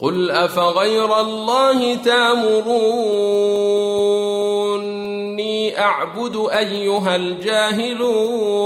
قل أفغير الله تامروني أعبد أيها الجاهلون